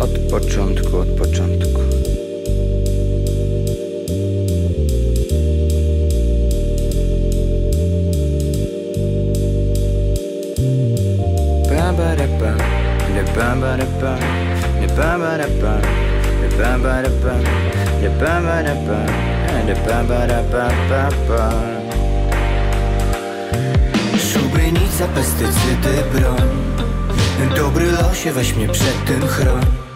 Od początku, od początku. Ba ba da ba, da ba ba da ba, da ba ba da ba, da ba ba da ba, da ba ba da ba, da ba ba da ba ba ba. Szubienica, pestycydy, broń Dobry losie, weź przed tym chroń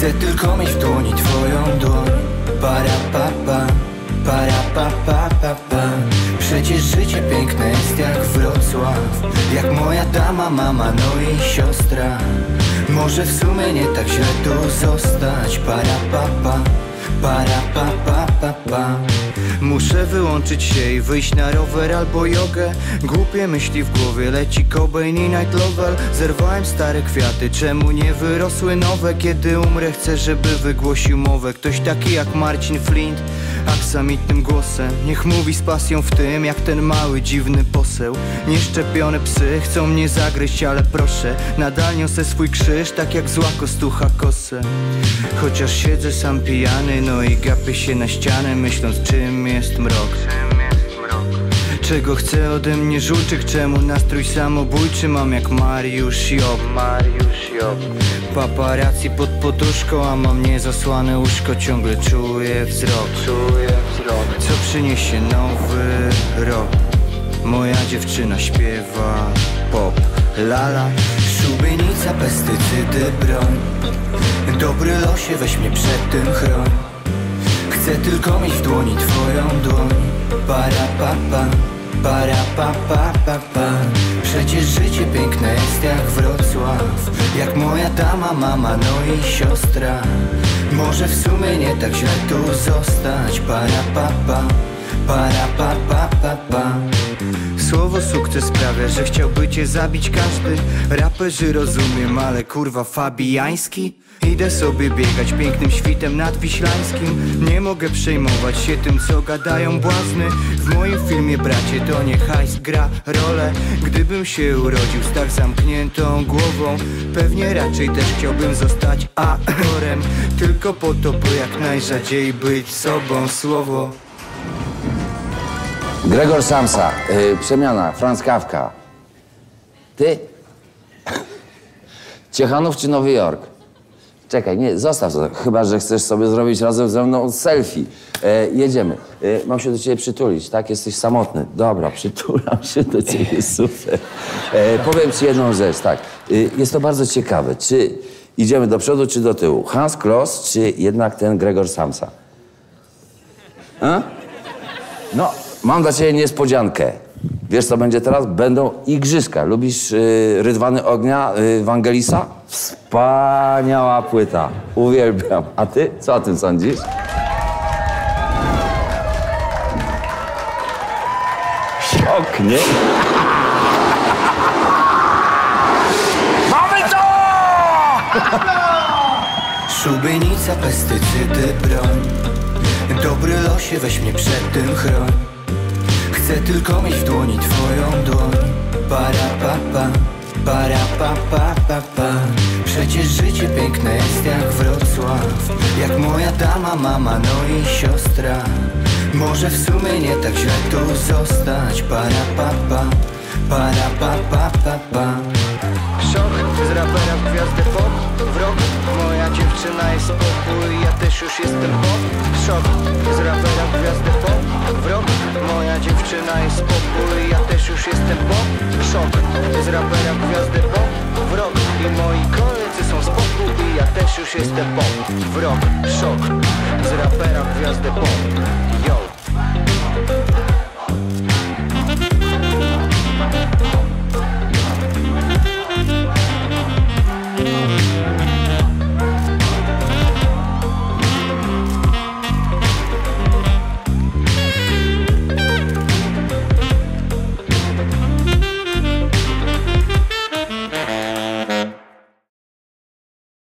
Chcę tylko mieć w dłoni twoją dłoń. Para pa pa, para pa pa pa pa. Przecież życie piękne jest jak Wrocław. Jak moja dama, mama, no i siostra. Może w sumie nie tak źle tu zostać. Para pa pa, para pa pa pa pa Muszę wyłączyć się i wyjść na rower albo jogę. Głupie myśli w głowie, leci Cobain i Night Lover. Zerwałem stare kwiaty, czemu nie wyrosły nowe? Kiedy umrę chcę, żeby wygłosił mowę. Ktoś taki jak Marcin Flint Aksamitnym głosem. Niech mówi z pasją w tym, jak ten mały dziwny poseł. Nieszczepione psy chcą mnie zagryźć, ale proszę Nadal niosę swój krzyż, tak jak zła kostucha kosę. Chociaż siedzę sam pijany, no i gapię się na ścianę Myśląc czym jest mrok. Czego chce ode mnie żółczyk, czemu nastrój samobójczy mam jak Mariusz Job Mariusz Paparazzi pod poduszką, a mam niezasłane łóżko Ciągle czuję wzrok. Czuję wzrok. Co przyniesie nowy rok? Moja dziewczyna śpiewa pop. Lala Szubienica, pestycydy, broń. Dobry losie, weź mnie przed tym chroń. Chcę tylko mieć w dłoni twoją dłoń. Para pa pa, para pa pa pa pa. Przecież życie piękne jak moja dama, mama, no i siostra. Może w sumie nie tak źle tu zostać Para pa pa, para pa pa pa pa. Słowo sukces sprawia, że chciałby cię zabić każdy. Raperzy rozumiem, ale kurwa fabijański Idę sobie biegać pięknym świtem nadwiślańskim Nie mogę przejmować się tym, co gadają błazny. W moim filmie, bracie, to nie hajs gra rolę. Gdybym się urodził z tak zamkniętą głową Pewnie raczej też chciałbym zostać aktorem. Tylko po to, by jak najrzadziej być sobą. Słowo Gregor Samsa, y, przemiana, Franz Kawka. Ty? Ciechanów czy Nowy Jork? Czekaj, nie, zostaw to. Chyba, że chcesz sobie zrobić razem ze mną selfie. E, jedziemy. E, mam się do ciebie przytulić, tak? Jesteś samotny. Dobra, przytulam się do ciebie, super. E, powiem ci jedną rzecz, tak. E, jest to bardzo ciekawe. Czy idziemy do przodu, czy do tyłu? Hans Kloss, czy jednak ten Gregor Samsa? A? No, mam dla ciebie niespodziankę. Wiesz, co będzie teraz? Będą igrzyska. Lubisz y, Rydwany Ognia y, Wangelisa? Wspaniała płyta. Uwielbiam. A ty? Co o tym sądzisz? Szok, nie? Mamy to! Szubienica, pestycydy, broń Dobry losie, weź mnie przed tym chroń Chcę tylko mieć w dłoni twoją dłoń. Para pa pa, para pa pa pa pa. Przecież życie piękne jest jak Wrocław. Jak moja dama, mama, no i siostra. Może w sumie nie tak źle tu zostać. Para pa pa, para pa pa pa pa. Szok z rapera w gwiazdę pop Wrok, moja dziewczyna jest spokój Ja też już jestem pop Szok z rapera gwiazdę pop Wrok, moja dziewczyna jest spokój Ja też już jestem pop Szok z rapera gwiazdę pop Wrok i moi koledzy są spokój Ja też już jestem pop Wrok, szok z rapera gwiazdę Yo